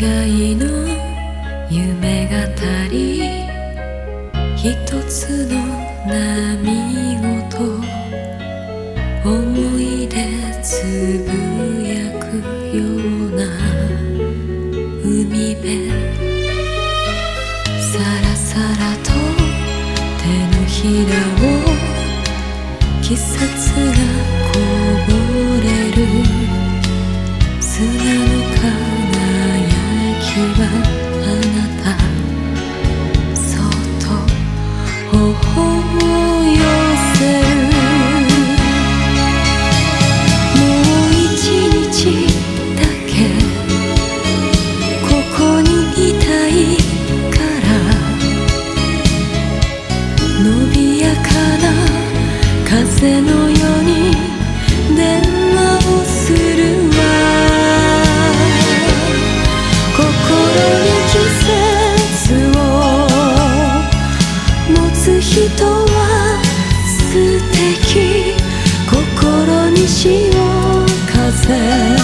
互いの夢語り。一つの波音思い出つぶやくような。海辺。さらさらと手のひらを。季節が人は素敵。心に潮風。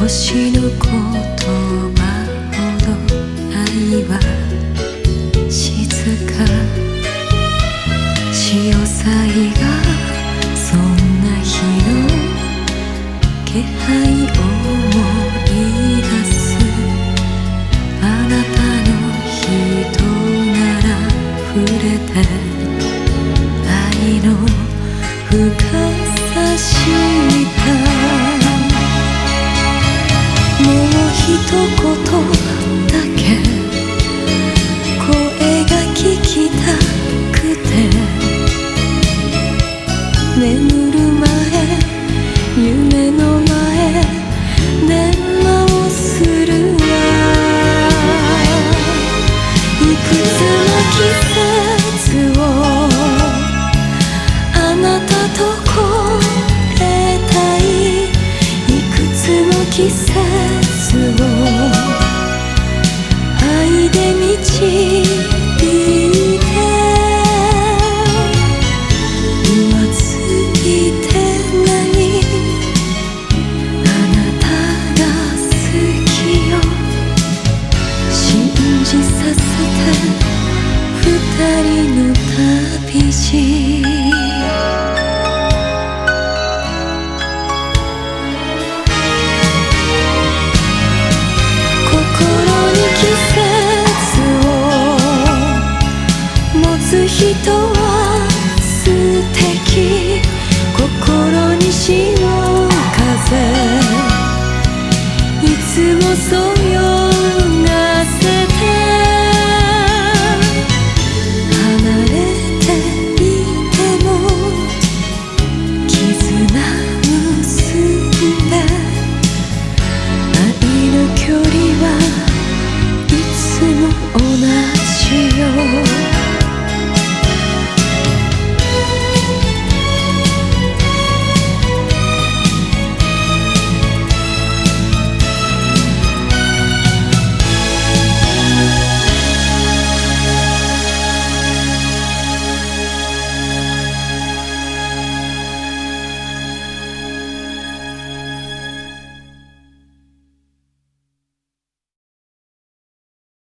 星の言葉ほど愛は静か。潮騒が言だけ。声が聞きたくて。眠る前夢の前電話をするわ。いくつの季節を。あなたと越えたい。いくつの季節す人は素敵。心に潮風。いつもそう